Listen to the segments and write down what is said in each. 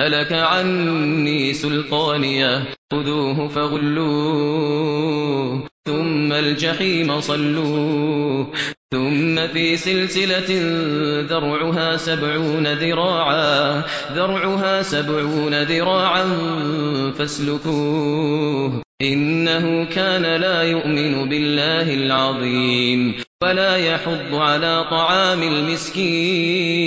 هلك عني سلطانية خذوه فغلوه ثم الجحيم صلوه ثم في سلسلة ذرعها سبعون ذراعا ذرعها سبعون ذراعا فاسلكوه إنه كان لا يؤمن بالله العظيم ولا يحض على طعام المسكين.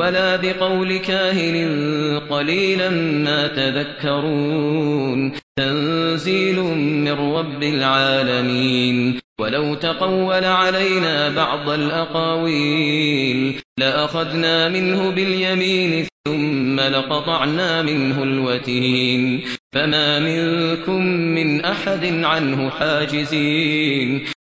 ولا بقول كاهن قليلا ما تذكرون. تنزيل من رب العالمين. ولو تقول علينا بعض الأقاويل لأخذنا منه باليمين ثم لقطعنا منه الوتين. فما منكم من أحد عنه حاجزين.